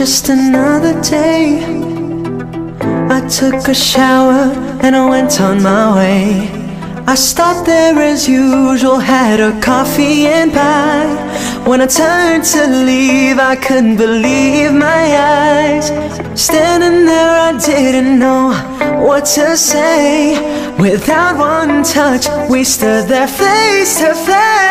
Just another day. I took a shower and I went on my way. I stopped there as usual, had a coffee and pie. When I turned to leave, I couldn't believe my eyes. Standing there, I didn't know what to say. Without one touch, we stood there face to face.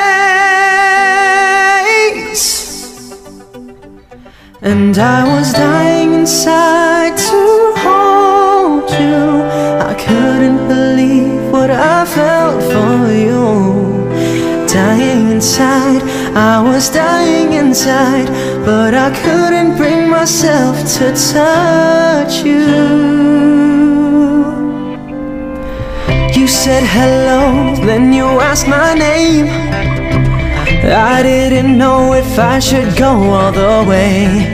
And I was dying inside to hold you. I couldn't believe what I felt for you. Dying inside, I was dying inside, but I couldn't bring myself to touch you. You said hello, then you asked my name. I didn't know if I should go all the way.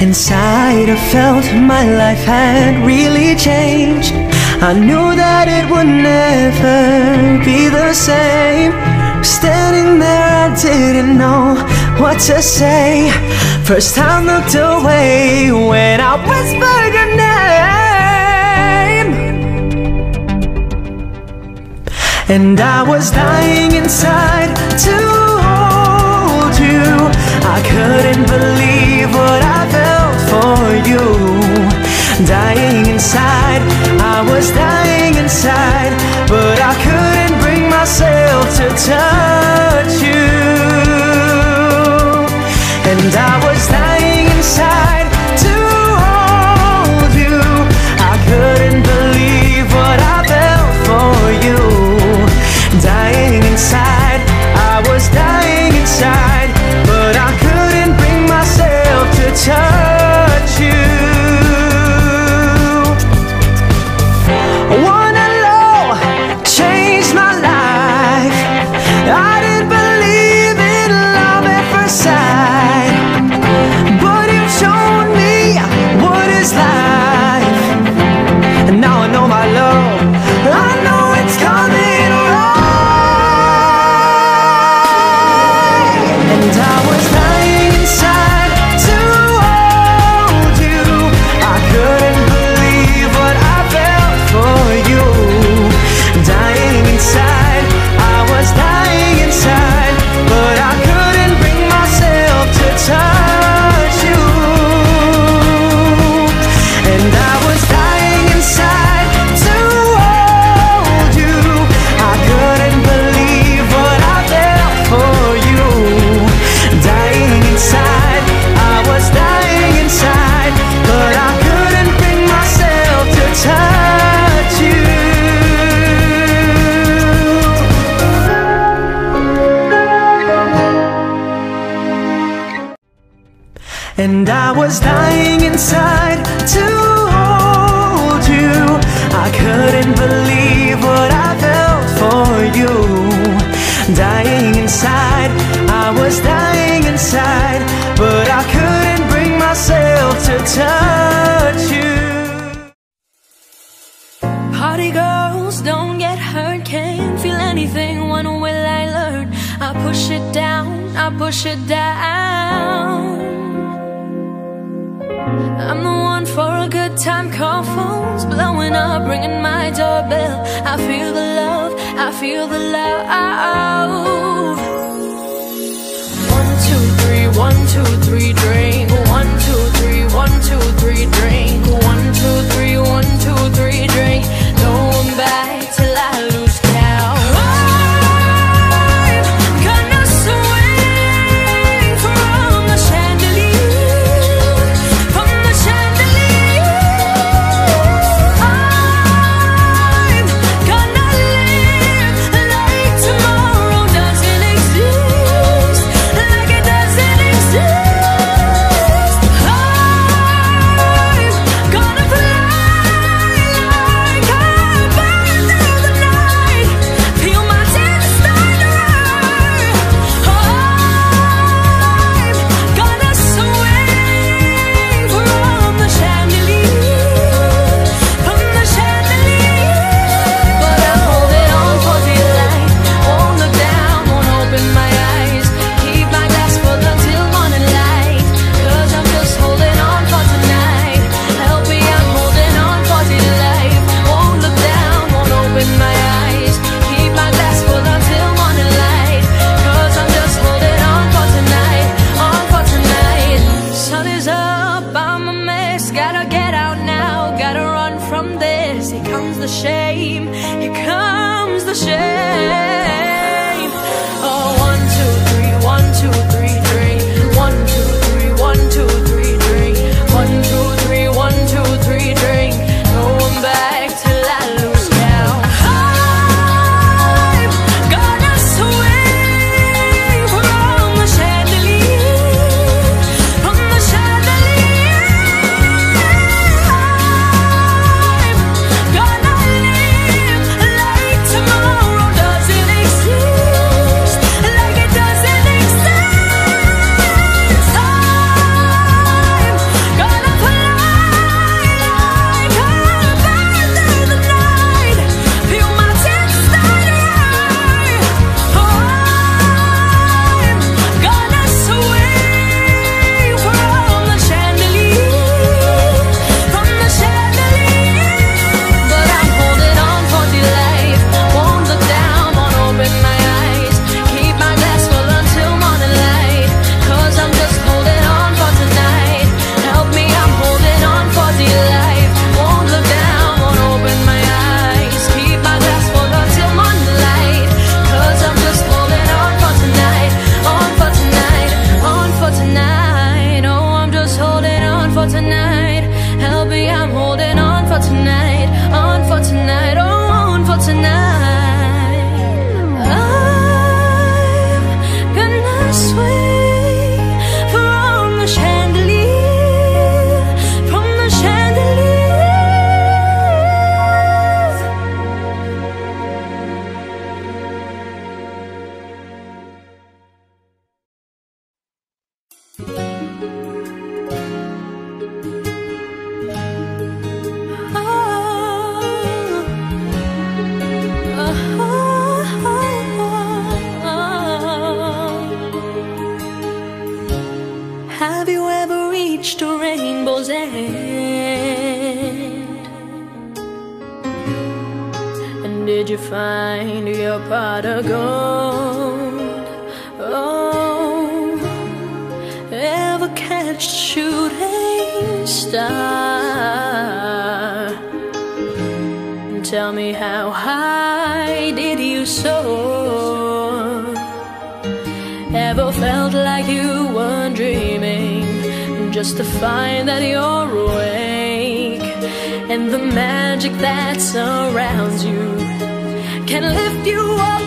Inside, I felt my life had really changed. I knew that it would never be the same. Standing there, I didn't know what to say. First, I looked away when I whispered your name. And I was dying inside too I couldn't believe what I felt for you. Dying inside, I was dying inside But I couldn't bring myself to touch you. And I was dying inside Ah, ah, ah, Have you ever reached a rainbow's end? And did you find your pot of gold? just to find that you're awake and the magic that surrounds you can lift you up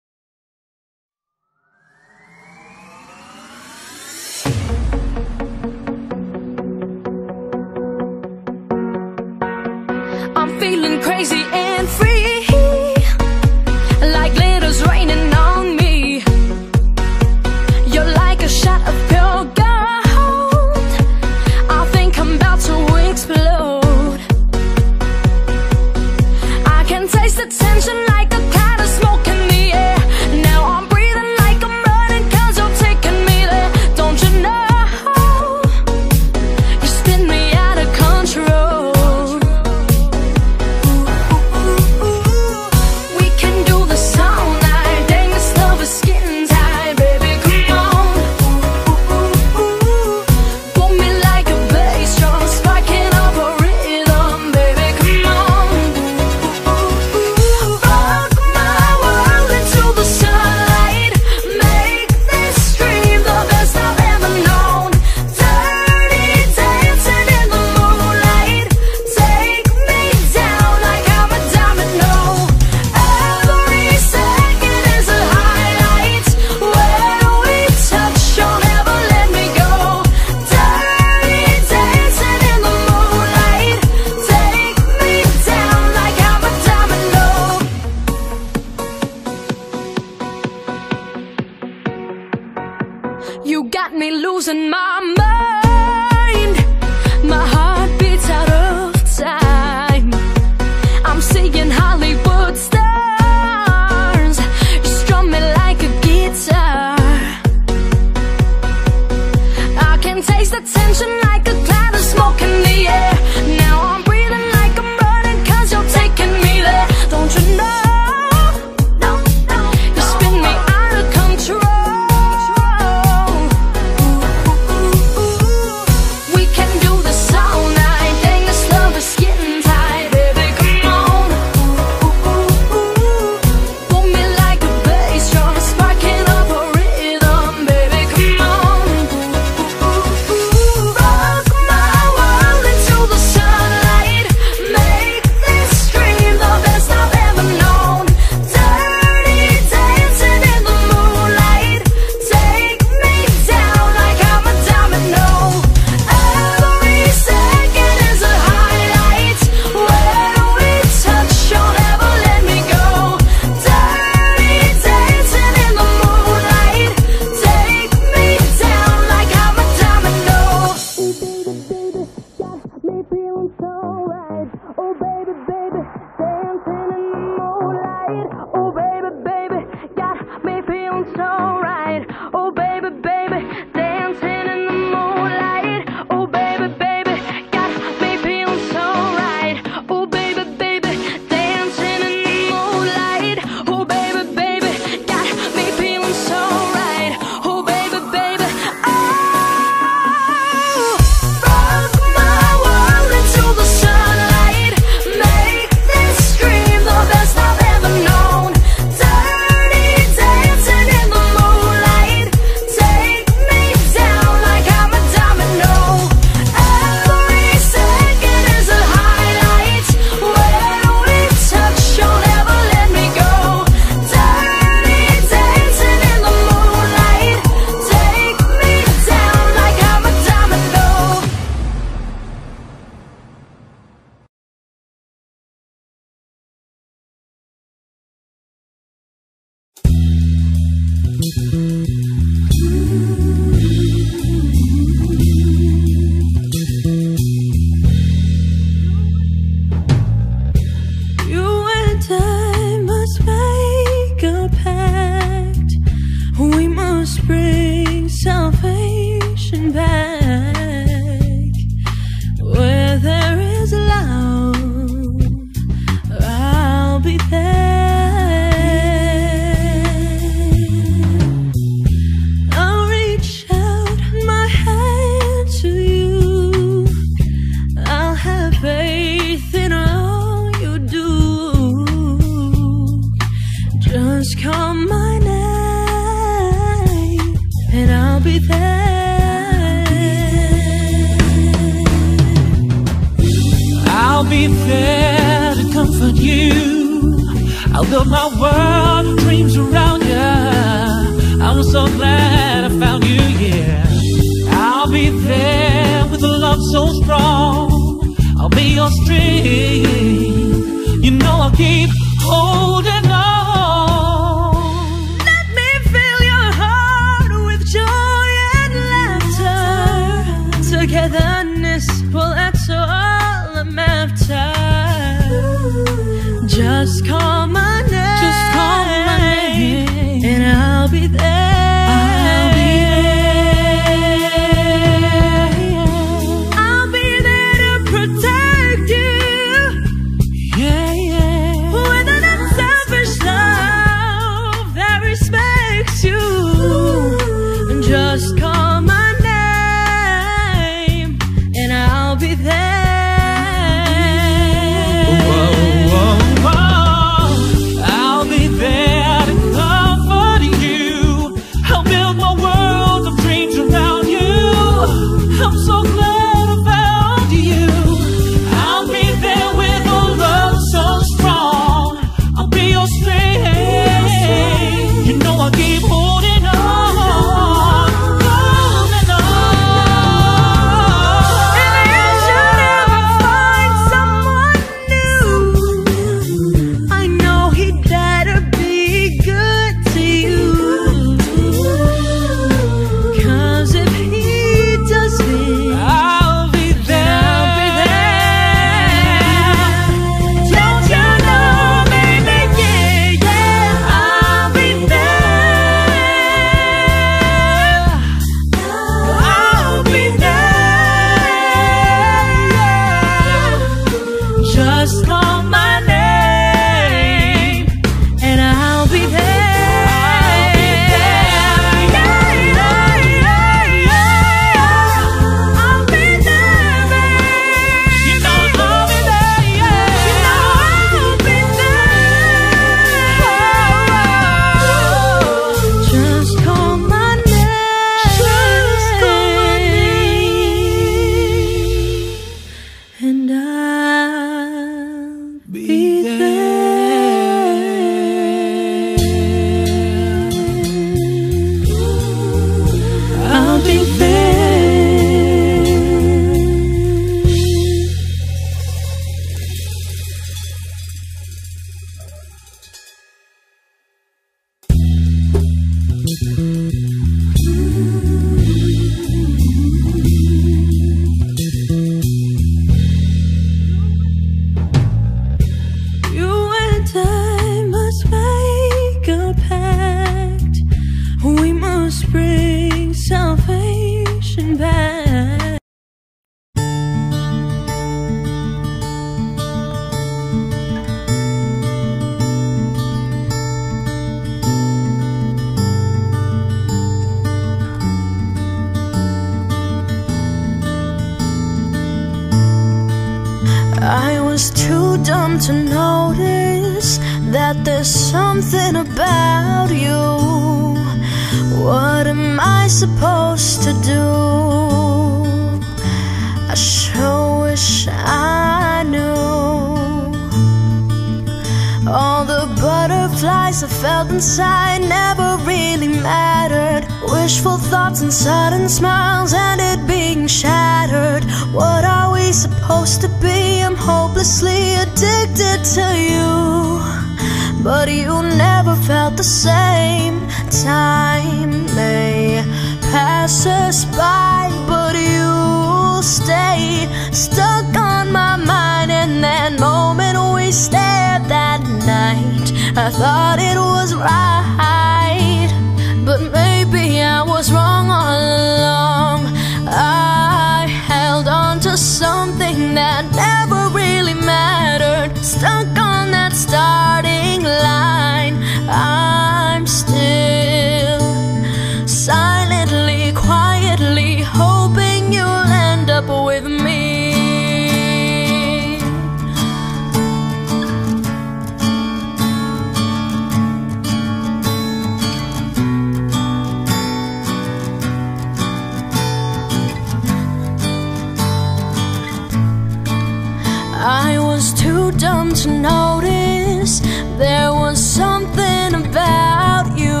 to notice there was something about you.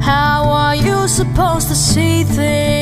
How are you supposed to see things?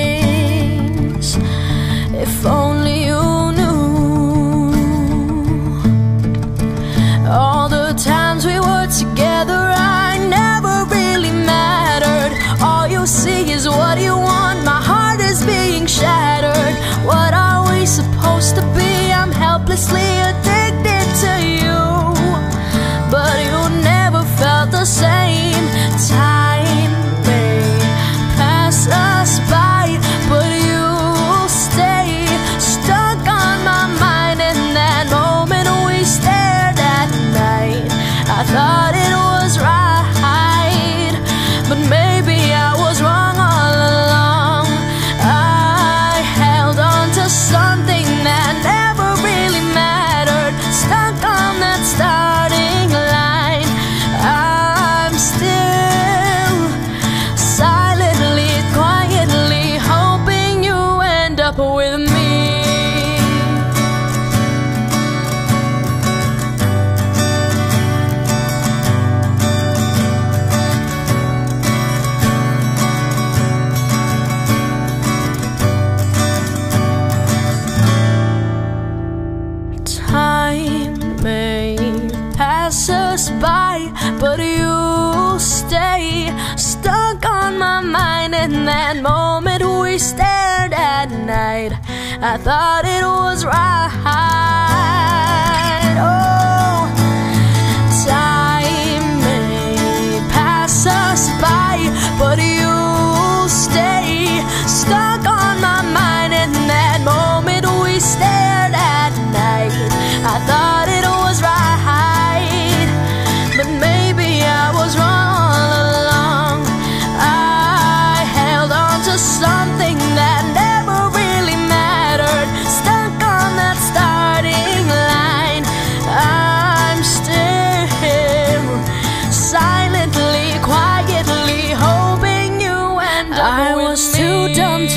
I thought it was right.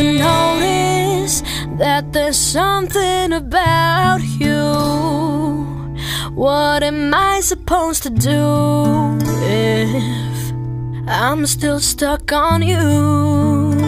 to notice that there's something about you. What am I supposed to do if I'm still stuck on you?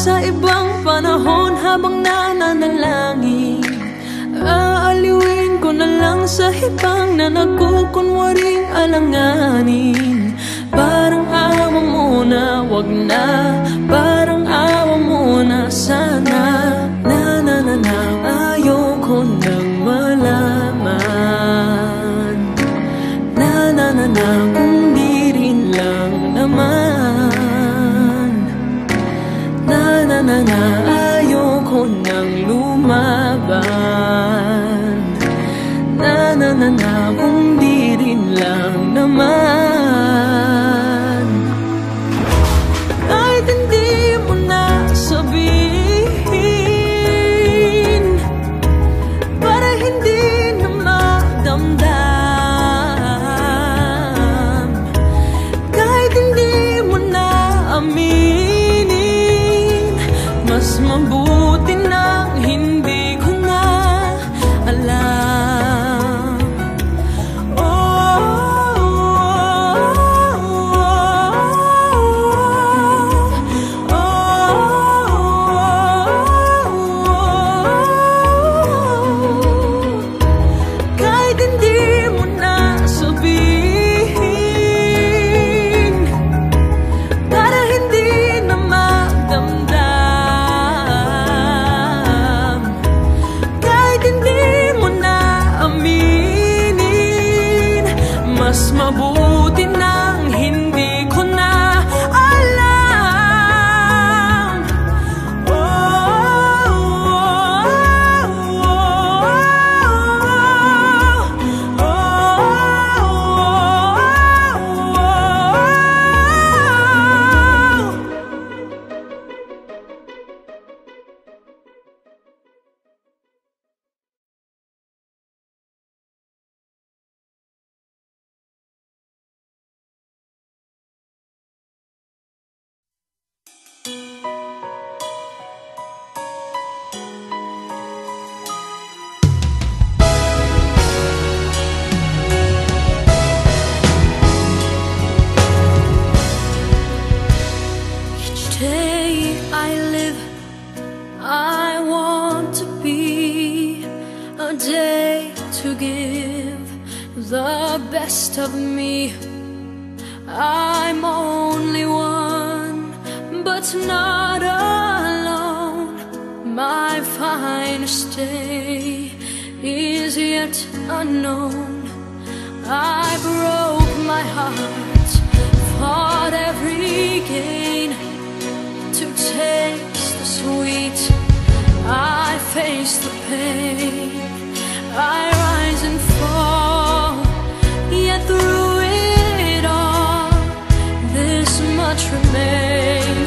Sa ibang panahon habang nananalangin. Aaliwin ko na lang sa hibang na nagkukunwaring alanganin. Parang awa muna, wag na Parang awa muna, sana. Na na na na, ayoko nang malaman. Na na na na, kung di rin lang best of me. I'm only one, but not alone. My finest day is yet unknown. I broke my heart, fought every gain To taste the sweet, I face the pain. I rise and through it all, this much remains.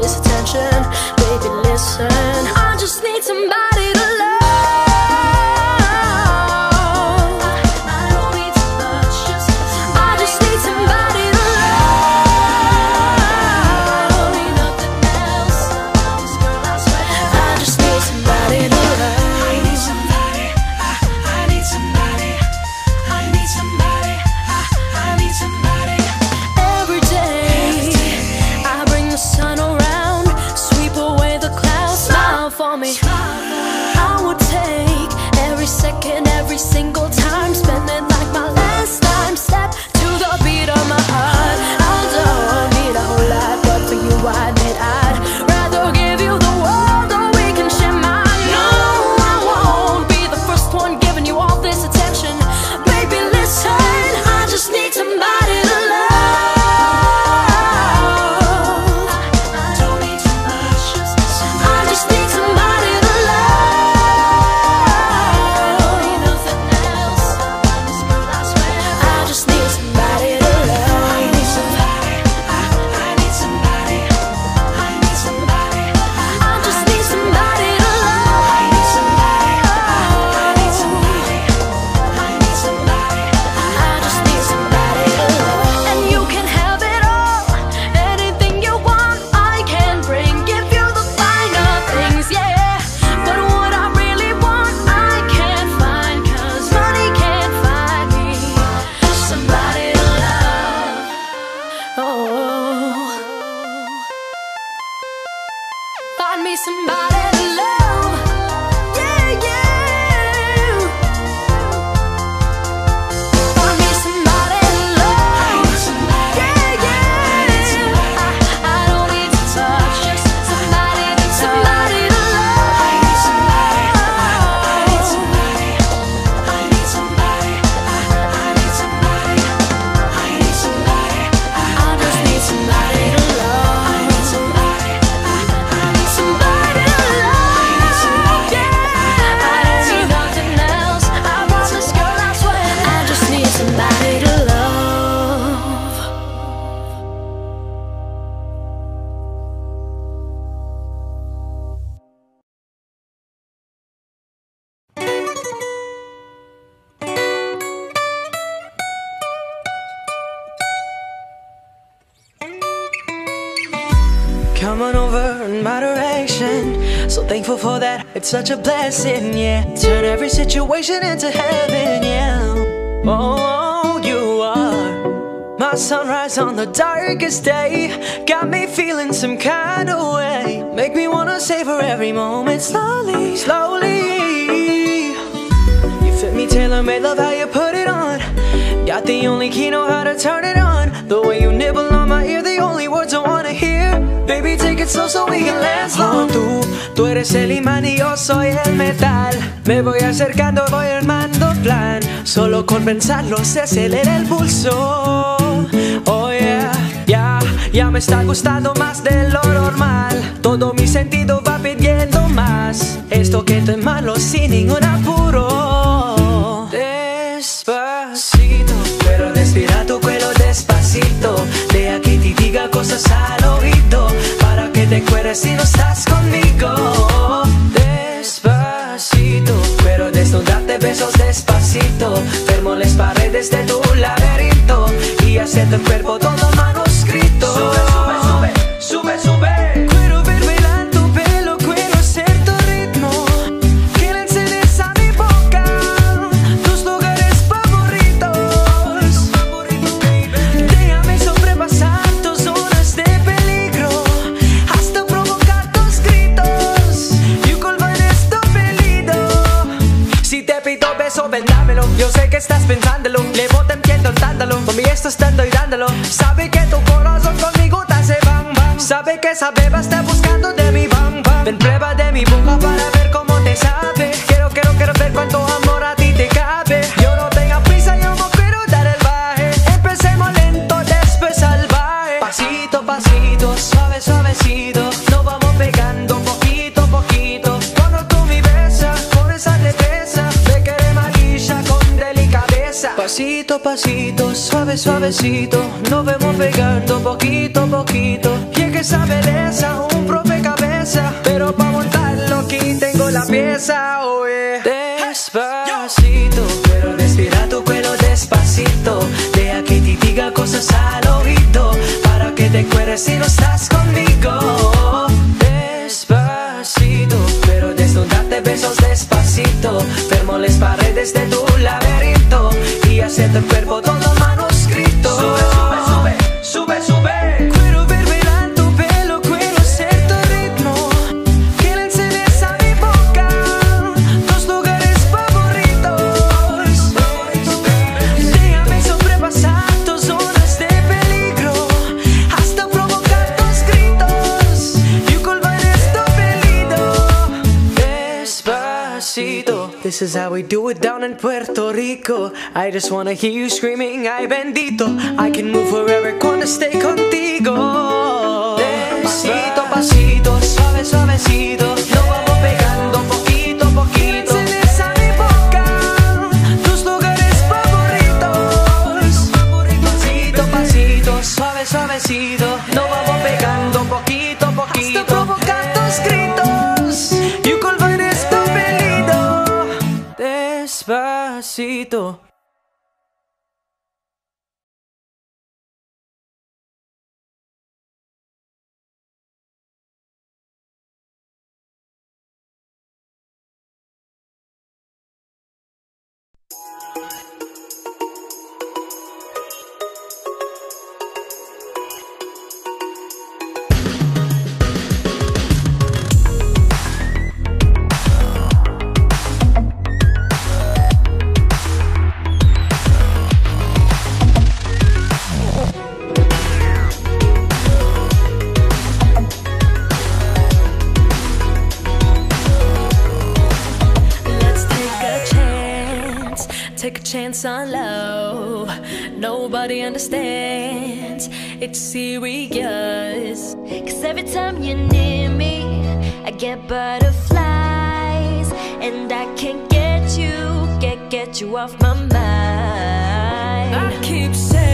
This attention. Baby, listen, Come on over in my direction. So thankful for that. It's such a blessing, yeah. Turn every situation into heaven, yeah. Oh, you are my sunrise on the darkest day. Got me feeling some kind of way. Make me wanna savor every moment slowly, slowly. You fit me tailor made, love how you put it on. Got the only key, know how to turn it on. The way you nibble on my ear, the only words I hear. Baby, take it slow so we can last long. tú, tú eres el imán y yo soy el metal. Me voy acercando, voy armando plan. Solo con pensarlo se acelera el pulso. Oh yeah, ya, ya me está gustando más de lo normal. Todo mi sentido va pidiendo más. Esto que te malo sin ningún apuro. Despacito, pero respira tu cuero despacito. Diga cosas al oído. Para que te acuerdes si no estás conmigo. Despacito, pero desnudarte besos despacito. Fermo las paredes de tu laberinto. Y hacer tu cuerpo todo manuscrito. Yo sé que estás pensándolo. Levo te entiendo dándolo. Con mi esto estando y dándolo. Sabe que tu corazón conmigo te hace bang bang. Sabe que esa beba está buscando de mi bang bang. Ven prueba de mi boca para ver Pasito a pasito, suave suavecito, nos vemos pegando poquito a poquito. Y es que esa belleza, un cabeza, pero para montarlo aquí tengo la pieza, oh, oye. Despacito, pero respira tu cuello despacito, deja que te diga cosas al ojito, para que te cueres y no sabes. This is how we do it down in Puerto Rico. I just wanna hear you screaming, ay bendito. I can move forever, gonna stay contigo. Pasito, pasito, suave, suavecito. No dito. it's on low. Nobody understands. It's serious. Cause every time you're near me, I get butterflies. And I can't get you, can't get you off my mind. I keep saying.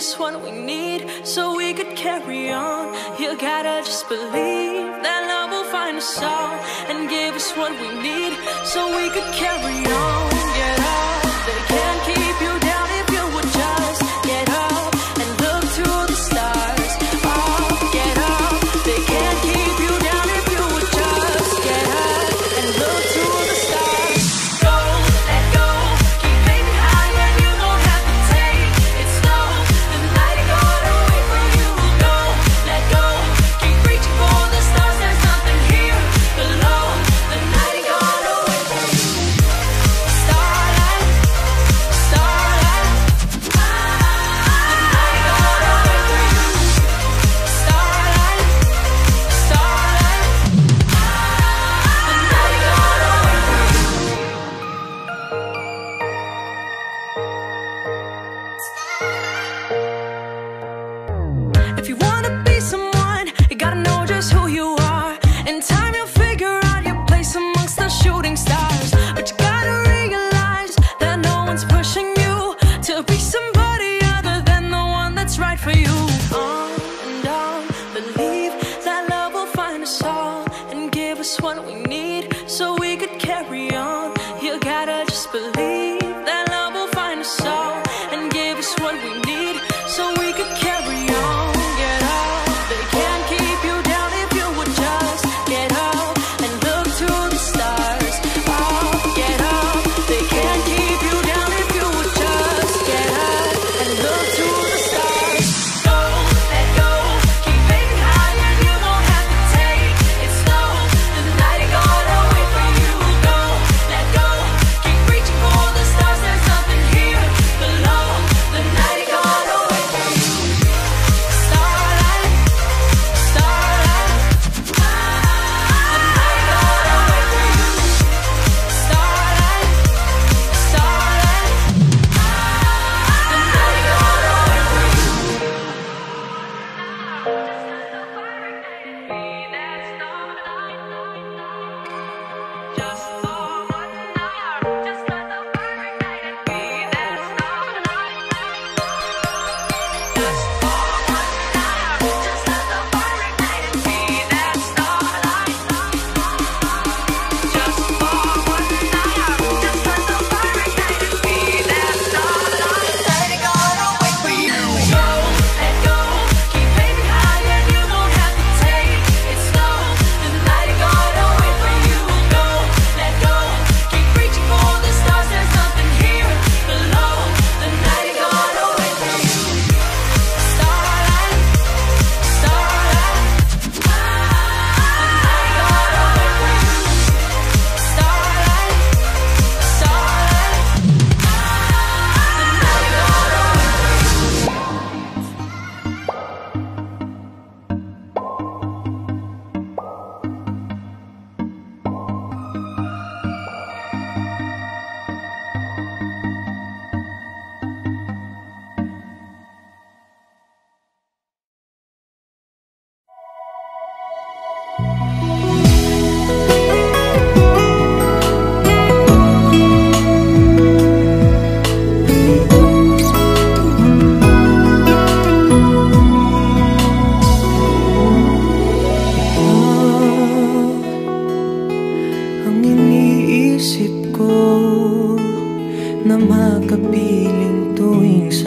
this what we need so we could carry on. You gotta just believe that love will find us all and give us what we need so we could carry on.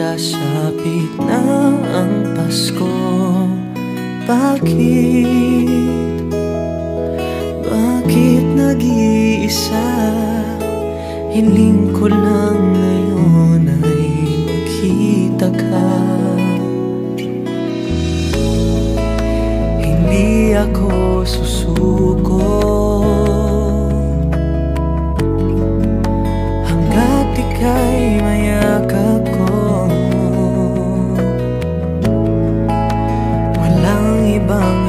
Sasapit na ang Pasko Bakit? Bakit nag-iisa? Hiling ko lang ngayon ay makita ka Hindi ako susuko Hanggat ikay ben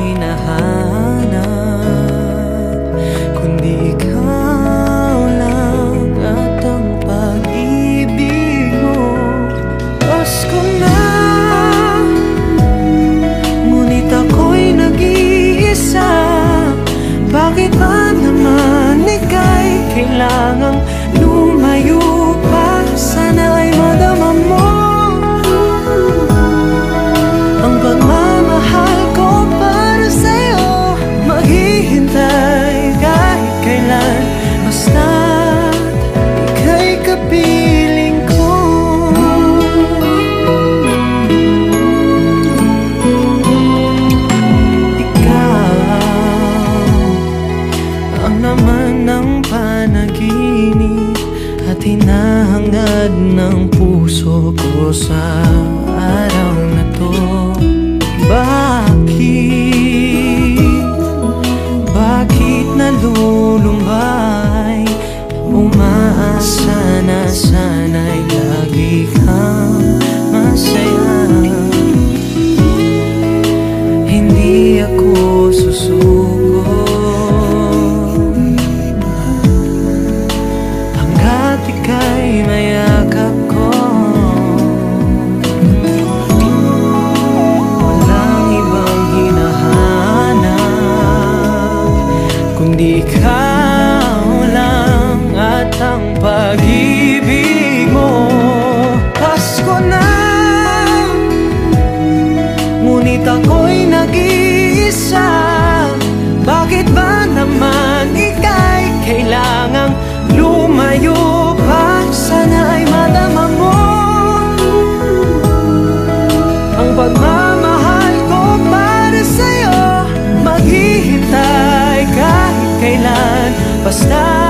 kailan. Basta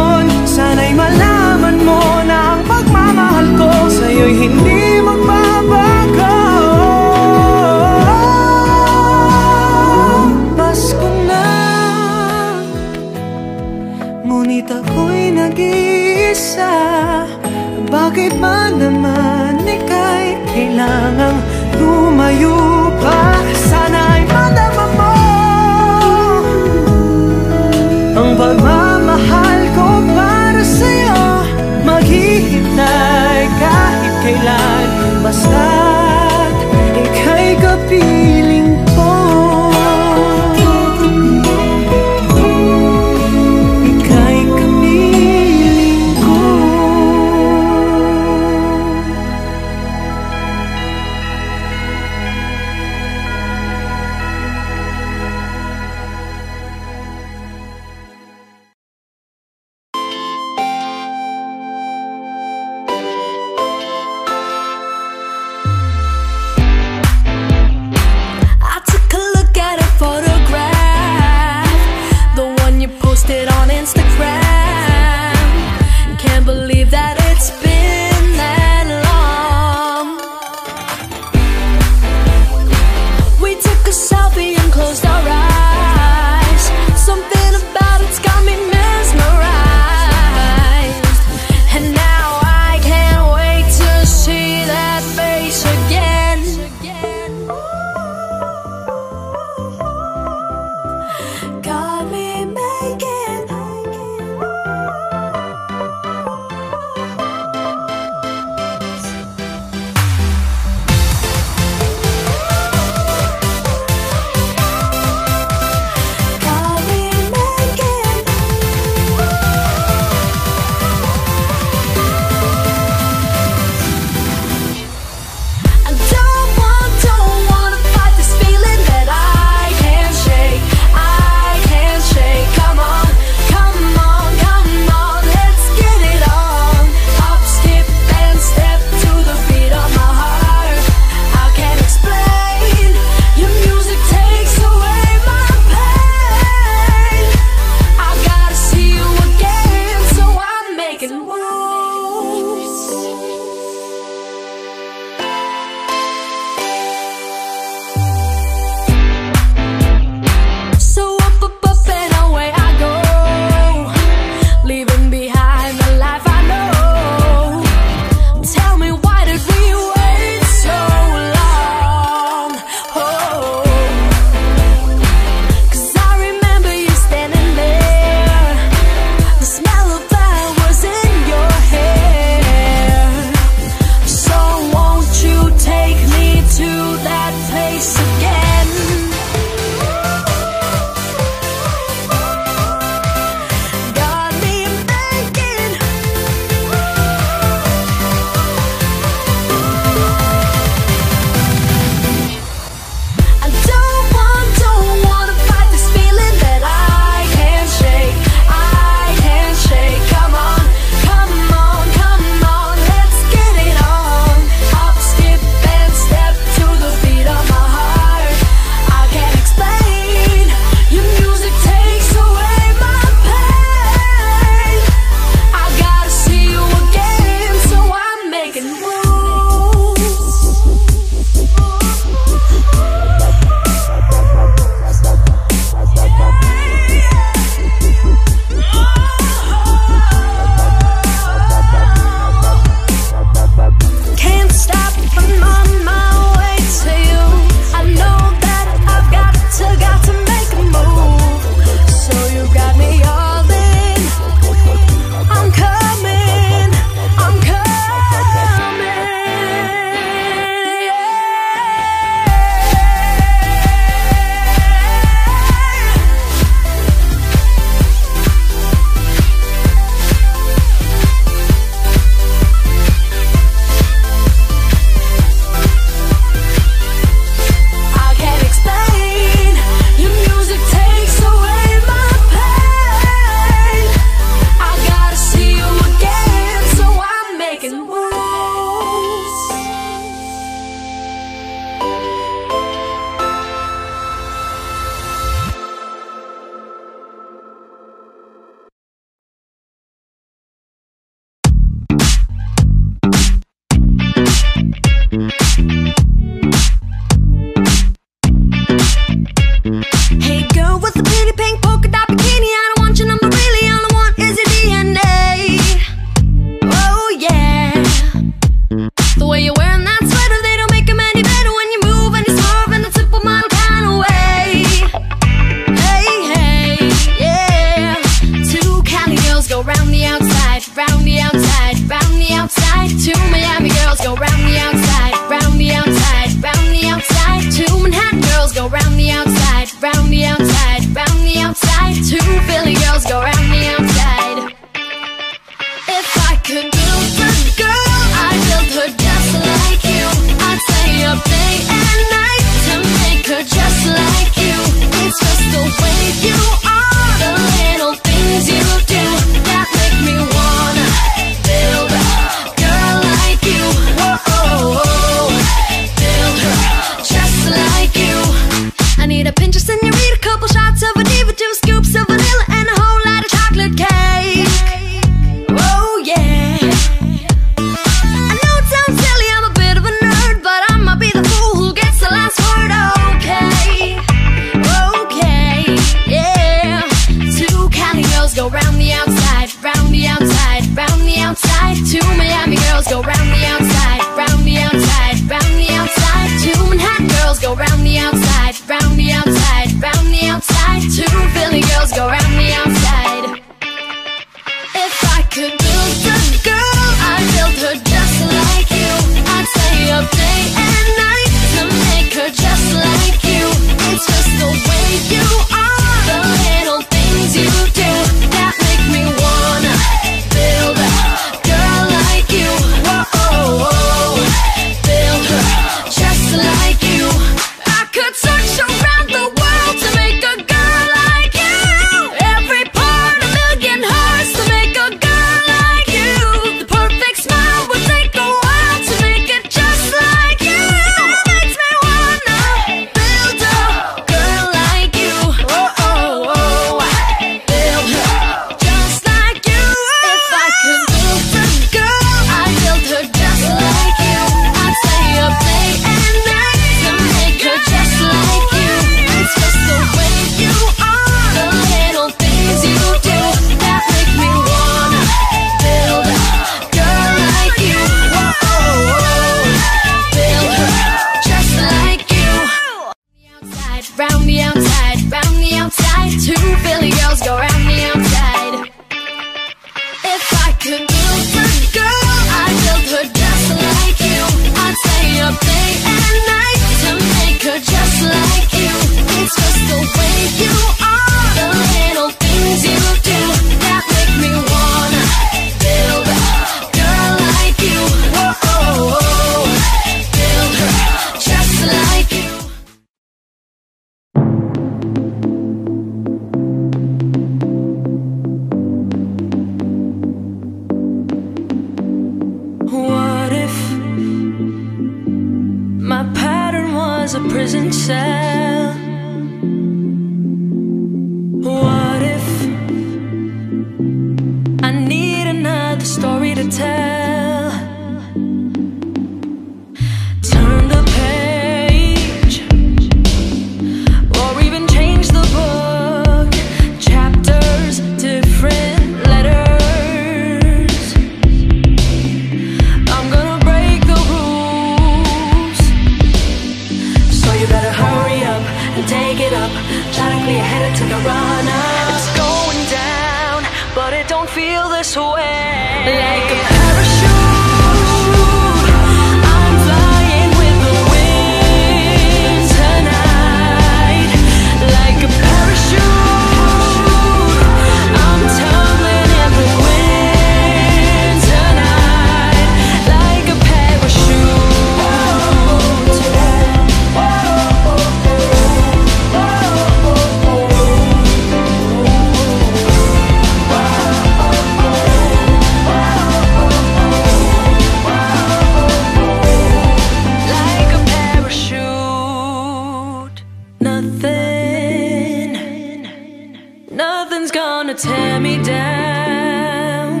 gonna tear me down.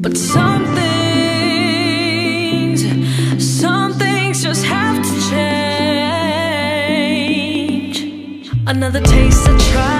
But some things, some things just have to change. Another taste I try.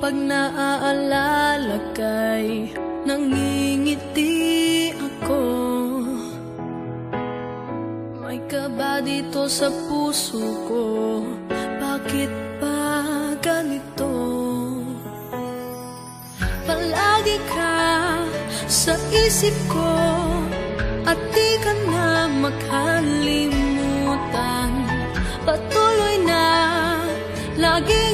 Pag naaalala kay Nangingiti ako May kaba dito sa puso ko Bakit ba ganito? Palagi ka sa isip ko At di ka na makalimutan Patuloy na lagi